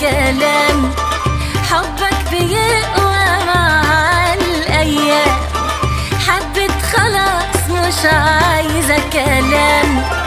كلام حبك بيقوى مع الأيام. حبت خلاص مش عايزة كلام.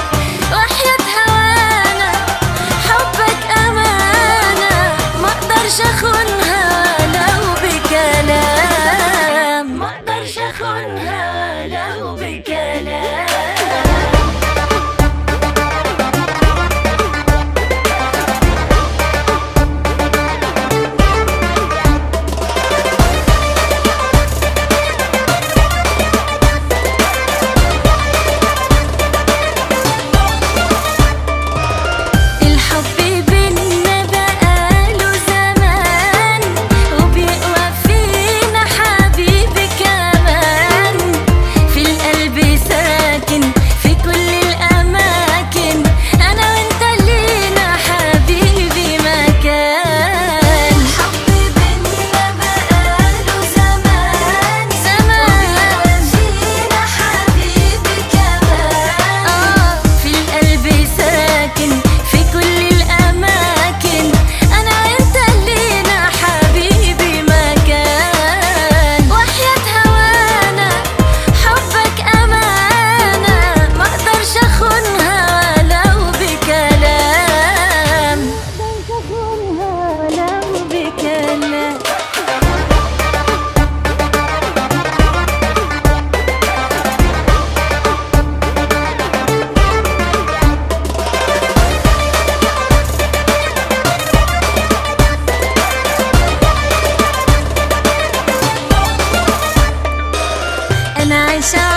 在想。